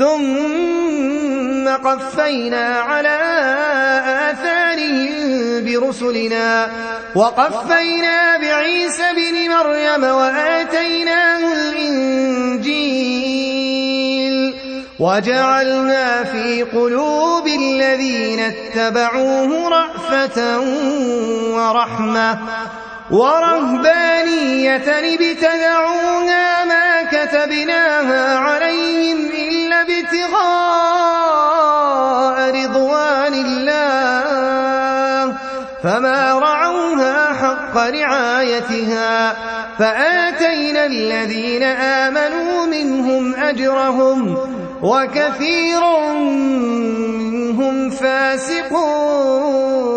ثم قفينا على آثارهم برسلنا. وقفينا بعيسى بن مريم وآتيناه الإنجيل. وجعلنا في قلوب الذين اتبعوه رأفة ورحمة. ورهبانية ابتدعوها ما كتبناها فما رعوها حق رعايتها فآتينا الذين آمنوا منهم أجرهم وكثير منهم فاسقون.